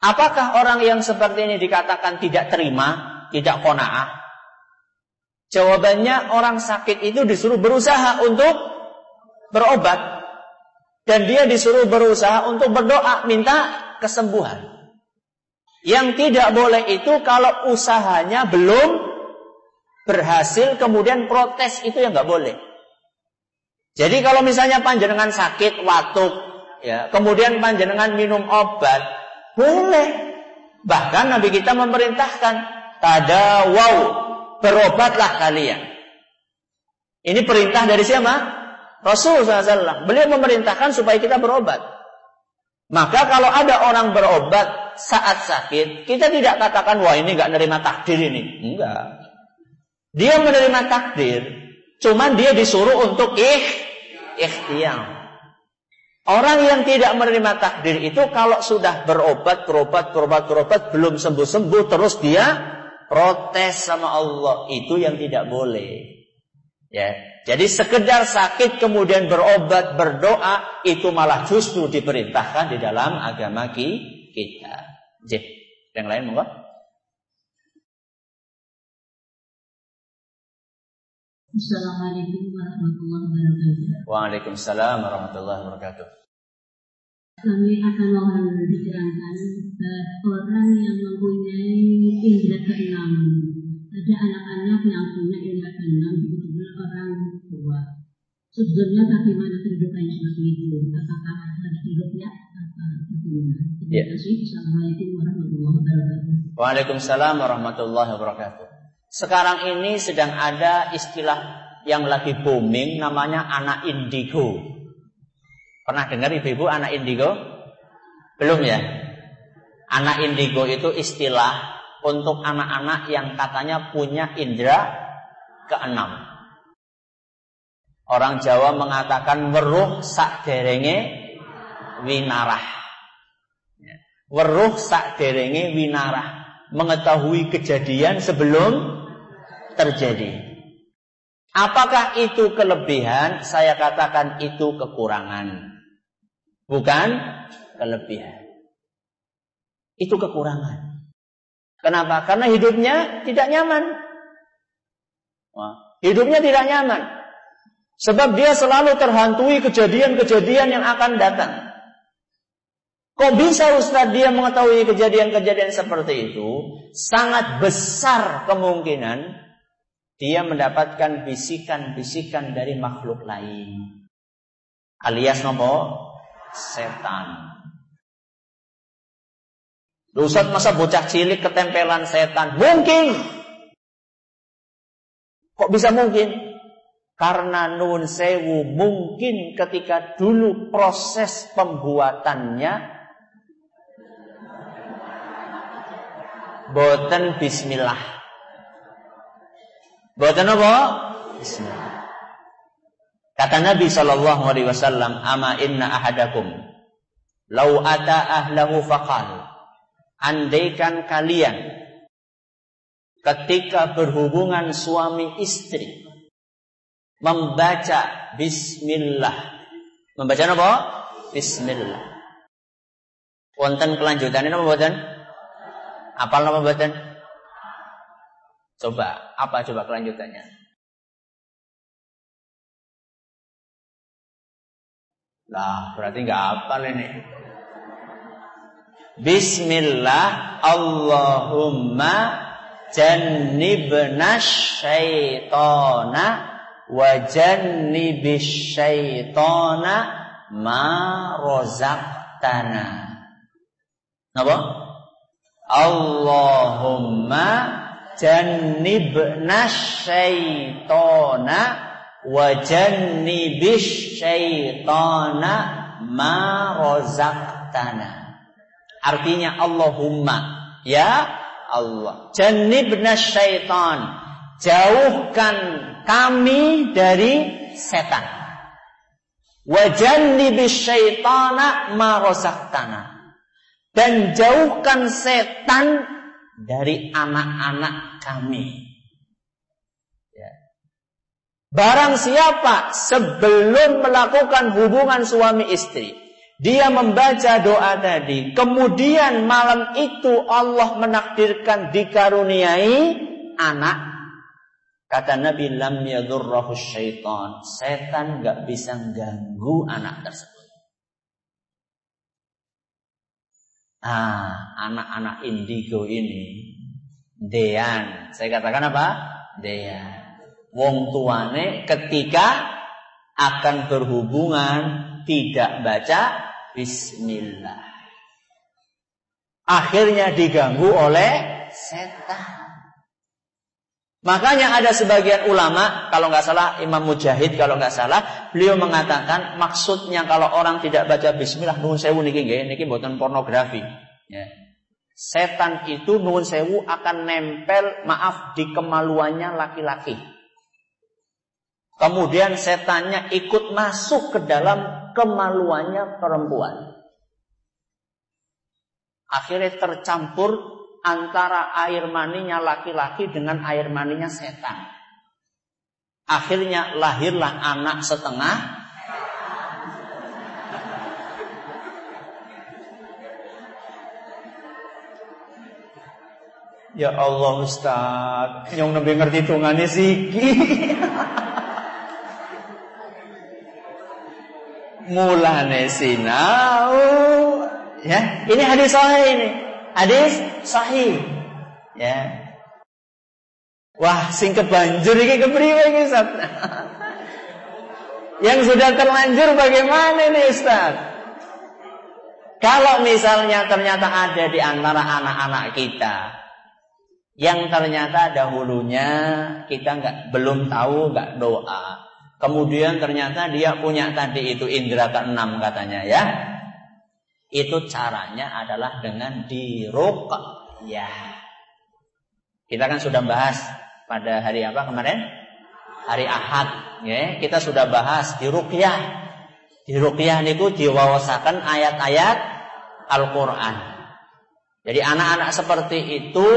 Apakah orang yang seperti ini dikatakan tidak terima, tidak kona'ah? Jawabannya orang sakit itu disuruh berusaha untuk berobat dan dia disuruh berusaha untuk berdoa minta kesembuhan. Yang tidak boleh itu kalau usahanya belum berhasil kemudian protes itu yang nggak boleh. Jadi kalau misalnya panjenengan sakit watuk, ya, kemudian panjenengan minum obat, boleh. Bahkan Nabi kita memerintahkan, tada wow, berobatlah kalian. Ini perintah dari siapa? Rasul SAW. Beliau memerintahkan supaya kita berobat. Maka kalau ada orang berobat saat sakit, kita tidak katakan, wah ini nggak menerima takdir ini. Enggak. Dia menerima takdir, cuman dia disuruh untuk ikh, ikhtiar. Orang yang tidak menerima takdir itu kalau sudah berobat, berobat, berobat, berobat, belum sembuh-sembuh, terus dia protes sama Allah. Itu yang tidak boleh. Ya, jadi sekedar sakit kemudian berobat, berdoa itu malah justru diperintahkan di dalam agama kita. J. Yang lain monggo? Assalamualaikum warahmatullahi wabarakatuh. Waalaikumsalam warahmatullahi wabarakatuh. Kami akan mohon diterangkan orang yang mempunyai indera keenam ada anak-anak yang punya indera keenam pula orang tua. Sebetulnya bagaimana kehidupan seperti itu? Apakah harus hidupnya apa bagaimana? Terima ya. kasih. Assalamualaikum warahmatullahi wabarakatuh. Waalaikumsalam warahmatullahi wabarakatuh. Sekarang ini sedang ada istilah yang lagi booming namanya anak indigo. Pernah dengar ibu-ibu anak indigo? Belum ya? Anak indigo itu istilah untuk anak-anak yang katanya punya indera keenam. Orang Jawa mengatakan weruh sak derenge winarah. Weruh sak derenge winarah. Mengetahui kejadian sebelum terjadi. Apakah itu kelebihan? Saya katakan itu kekurangan. Bukan kelebihan. Itu kekurangan. Kenapa? Karena hidupnya tidak nyaman. hidupnya tidak nyaman. Sebab dia selalu terhantui kejadian-kejadian yang akan datang. Kok bisa Ustaz dia mengetahui kejadian-kejadian seperti itu? Sangat besar kemungkinan dia mendapatkan bisikan-bisikan dari makhluk lain. Alias nopo setan. Ustaz masa bocah cilik ketempelan setan? Mungkin. Kok bisa mungkin? Karena nun sewu mungkin ketika dulu proses pembuatannya boten bismillah. Boten apa? Bismillah. Kata Nabi Shallallahu Alaihi Wasallam, "Ama inna ahadakum, lau ata ahlahu faqal." andaikan kalian ketika berhubungan suami istri membaca bismillah. Membaca apa? Bismillah. Wonten kelanjutannya apa mboten? Apal nama mboten? Coba, apa coba kelanjutannya? Lah, berarti nggak apal ini. Bismillah Allahumma jannibna syaitana wa jannibis syaitana ma rozaqtana. Napa? Allahumma jannibna syaitana wa jannibis syaitana ma rozaqtana. Artinya Allahumma. Ya Allah. Janibna syaitan. Jauhkan kami dari setan. Wajannibis syaitana ma Dan jauhkan setan dari anak-anak kami. Ya. Barang siapa sebelum melakukan hubungan suami istri dia membaca doa tadi. Kemudian malam itu Allah menakdirkan dikaruniai anak. Kata Nabi lam syaitan. Setan gak bisa ganggu anak tersebut. Ah, anak-anak indigo ini Dean. Saya katakan apa? Dean. Wong tuane ketika akan berhubungan tidak baca Bismillah. Akhirnya diganggu oleh setan. Makanya ada sebagian ulama, kalau nggak salah Imam Mujahid kalau nggak salah, beliau mengatakan maksudnya kalau orang tidak baca Bismillah nuhun sewu niki niki buatan pornografi. Ya. Setan itu nuhun sewu akan nempel maaf di kemaluannya laki-laki. Kemudian setannya ikut masuk ke dalam kemaluannya perempuan. Akhirnya tercampur antara air maninya laki-laki dengan air maninya setan. Akhirnya lahirlah anak setengah Ya Allah Ustaz, yang lebih ngerti hitungannya siki. Mulane sinau. Ya, ini hadis sahih ini. Hadis sahih. Ya. Wah, sing kebanjur iki kepriwe iki Ustaz? Yang sudah terlanjur bagaimana nih Ustaz? Kalau misalnya ternyata ada di antara anak-anak kita yang ternyata dahulunya kita nggak belum tahu nggak doa, kemudian ternyata dia punya tadi itu indera keenam katanya ya, itu caranya adalah dengan ya. Kita kan sudah bahas pada hari apa kemarin? Hari Ahad, ya. Kita sudah bahas di ruqyah. Di ruqyah niku diwawasakan ayat-ayat Al-Qur'an. Jadi anak-anak seperti itu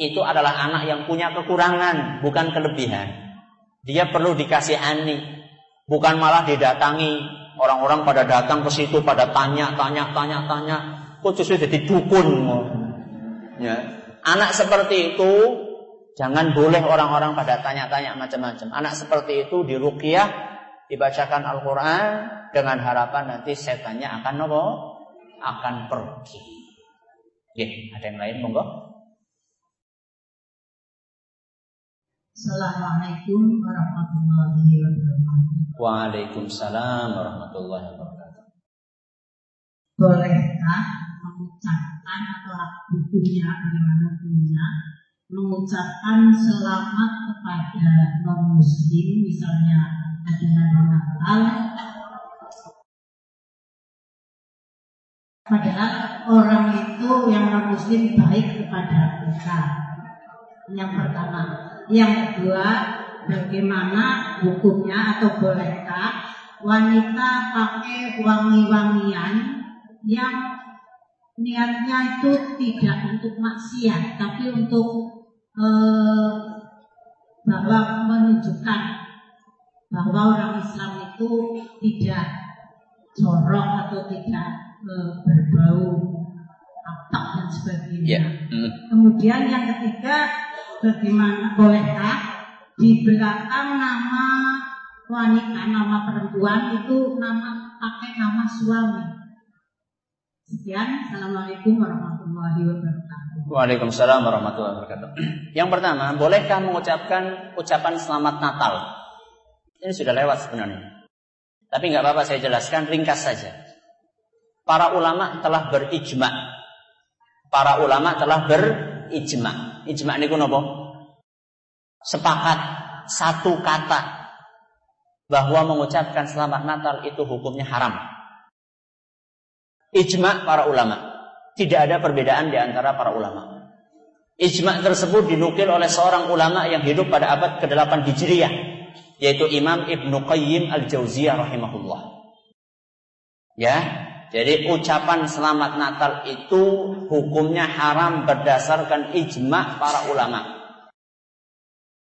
itu adalah anak yang punya kekurangan, bukan kelebihan. Dia perlu dikasihani, bukan malah didatangi Orang-orang pada datang ke situ pada tanya, tanya, tanya, tanya. Kok justru jadi dukun? Ya. Anak seperti itu jangan boleh orang-orang pada tanya-tanya macam-macam. Anak seperti itu di ruqyah dibacakan Al-Qur'an dengan harapan nanti setannya akan nopo? Akan pergi. Oke, ada yang lain monggo? Assalamualaikum warahmatullahi wabarakatuh. Waalaikumsalam warahmatullahi wabarakatuh. Bolehkah mengucapkan atau hukumnya bagaimana hukumnya mengucapkan selamat kepada non muslim misalnya ada hari Natal padahal orang itu yang non muslim baik kepada kita yang pertama yang kedua, bagaimana hukumnya atau bolehkah wanita pakai wangi-wangian yang niatnya itu tidak untuk maksiat, tapi untuk eh, bahwa menunjukkan bahwa orang Islam itu tidak jorok atau tidak eh, berbau apa dan sebagainya. Yeah. Mm. Kemudian yang ketiga bagaimana bolehkah di belakang nama wanita nama perempuan itu nama pakai nama suami. Sekian, assalamualaikum warahmatullahi wabarakatuh. Waalaikumsalam warahmatullahi wabarakatuh. Yang pertama, bolehkah mengucapkan ucapan selamat Natal? Ini sudah lewat sebenarnya. Tapi nggak apa-apa saya jelaskan ringkas saja. Para ulama telah berijma. Para ulama telah berijma ijma niku napa? Sepakat satu kata bahwa mengucapkan selamat Natal itu hukumnya haram. Ijma para ulama. Tidak ada perbedaan di antara para ulama. Ijma tersebut dinukil oleh seorang ulama yang hidup pada abad ke-8 Hijriah, yaitu Imam Ibnu Qayyim Al-Jauziyah rahimahullah. Ya, jadi ucapan selamat Natal itu hukumnya haram berdasarkan ijma para ulama.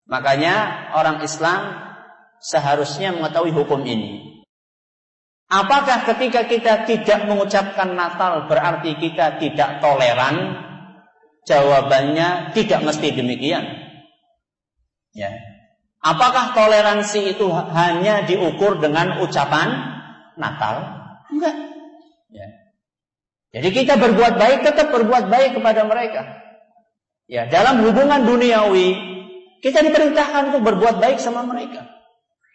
Makanya orang Islam seharusnya mengetahui hukum ini. Apakah ketika kita tidak mengucapkan Natal berarti kita tidak toleran? Jawabannya tidak mesti demikian. Ya. Apakah toleransi itu hanya diukur dengan ucapan Natal? Enggak. Jadi kita berbuat baik tetap berbuat baik kepada mereka. Ya, dalam hubungan duniawi kita diperintahkan untuk berbuat baik sama mereka.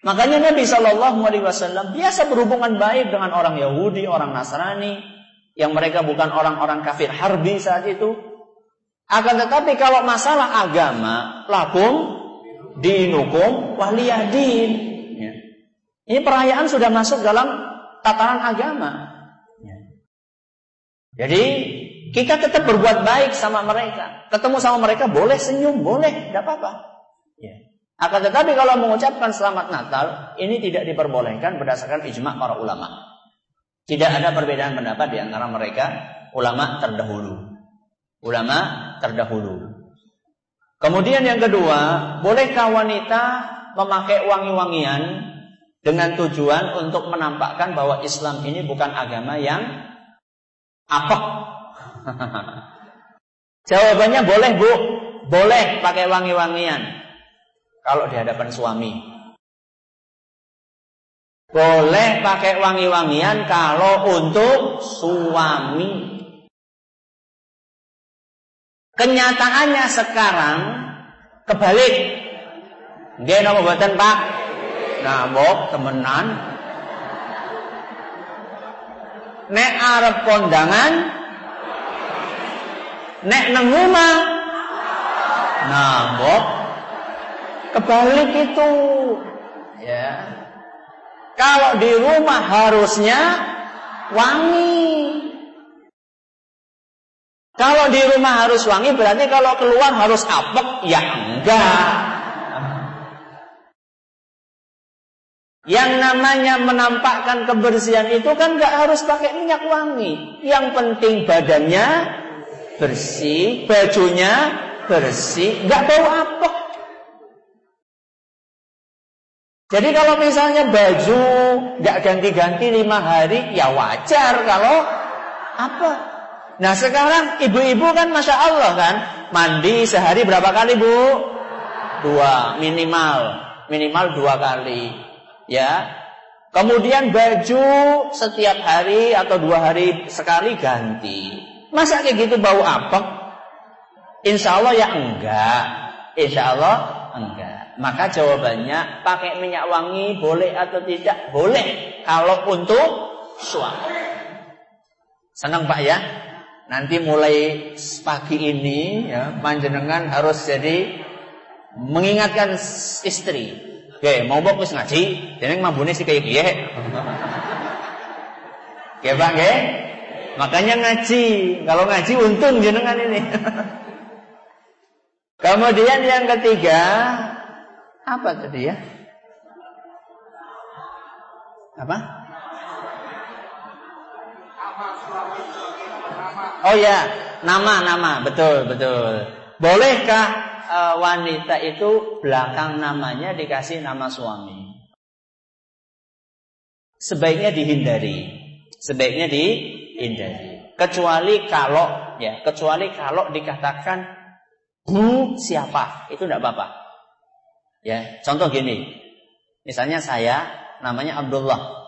Makanya Nabi Shallallahu Alaihi Wasallam biasa berhubungan baik dengan orang Yahudi, orang Nasrani, yang mereka bukan orang-orang kafir harbi saat itu. Akan tetapi kalau masalah agama, lakum dinukum waliyadin. Ya. Ini perayaan sudah masuk dalam tataran agama. Jadi kita tetap berbuat baik sama mereka. Ketemu sama mereka boleh senyum, boleh, tidak apa-apa. Ya. Akan tetapi kalau mengucapkan selamat Natal, ini tidak diperbolehkan berdasarkan ijma para ulama. Tidak ada perbedaan pendapat di antara mereka ulama terdahulu. Ulama terdahulu. Kemudian yang kedua, bolehkah wanita memakai wangi-wangian dengan tujuan untuk menampakkan bahwa Islam ini bukan agama yang apa? Jawabannya boleh bu, boleh pakai wangi-wangian kalau di hadapan suami. Boleh pakai wangi-wangian kalau untuk suami. Kenyataannya sekarang kebalik. Nggih napa mboten, Pak? Nah, temenan. Nek arep kondangan nek nang omah. Nah, mbok kebalik itu. Ya. Kalau di rumah harusnya wangi. Kalau di rumah harus wangi berarti kalau keluar harus apek? Ya enggak. Yang namanya menampakkan kebersihan itu kan enggak harus pakai minyak wangi. Yang penting badannya bersih, bajunya bersih, enggak bau apek. Jadi kalau misalnya baju enggak ganti-ganti lima hari, ya wajar kalau apa? Nah sekarang ibu-ibu kan Masya Allah kan Mandi sehari berapa kali bu? Dua minimal Minimal dua kali Ya Kemudian baju setiap hari atau dua hari sekali ganti Masa kayak gitu bau apa? Insya Allah ya enggak Insya Allah enggak Maka jawabannya pakai minyak wangi boleh atau tidak? Boleh Kalau untuk suami Senang Pak ya? Nanti mulai pagi ini ya, panjenengan harus jadi mengingatkan istri. Oke, mau bok wis ngaji, jeneng mambune sih kayak piye. Oke, Pak, nggih? Makanya ngaji. Kalau ngaji untung jenengan ini. Kemudian yang ketiga, apa tadi ya? Apa? Oh ya, nama-nama, betul, betul. Bolehkah uh, wanita itu belakang namanya dikasih nama suami? Sebaiknya dihindari. Sebaiknya dihindari. Kecuali kalau ya, kecuali kalau dikatakan bu siapa, itu tidak apa-apa. Ya, contoh gini. Misalnya saya namanya Abdullah.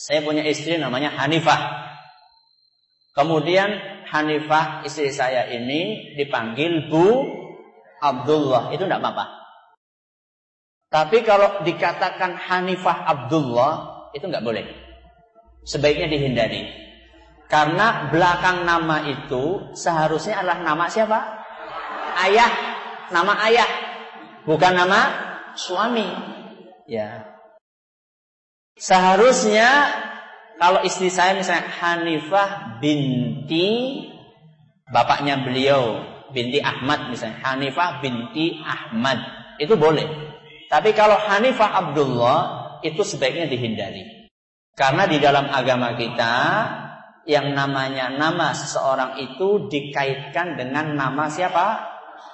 Saya punya istri namanya Hanifah. Kemudian Hanifah istri saya ini dipanggil Bu Abdullah. Itu tidak apa-apa. Tapi kalau dikatakan Hanifah Abdullah itu nggak boleh. Sebaiknya dihindari. Karena belakang nama itu seharusnya adalah nama siapa? Ayah, nama ayah, bukan nama suami. Ya. Seharusnya kalau istri saya misalnya Hanifah binti bapaknya beliau, binti Ahmad misalnya, Hanifah binti Ahmad, itu boleh. Tapi kalau Hanifah Abdullah itu sebaiknya dihindari. Karena di dalam agama kita yang namanya nama seseorang itu dikaitkan dengan nama siapa?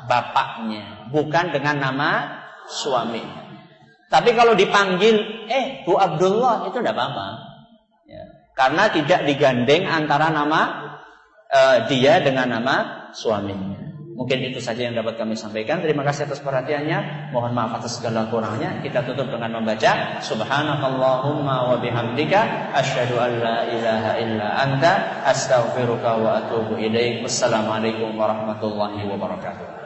Bapaknya, bukan dengan nama suami. Tapi kalau dipanggil, eh Bu Abdullah itu tidak apa-apa. Karena tidak digandeng antara nama uh, dia dengan nama suaminya. Mungkin itu saja yang dapat kami sampaikan. Terima kasih atas perhatiannya. Mohon maaf atas segala kurangnya. Kita tutup dengan membaca Subhanakallahumma wa bihamdika asyhadu an la ilaha illa anta astaghfiruka wa atubu ilaik. Wassalamualaikum warahmatullahi wabarakatuh.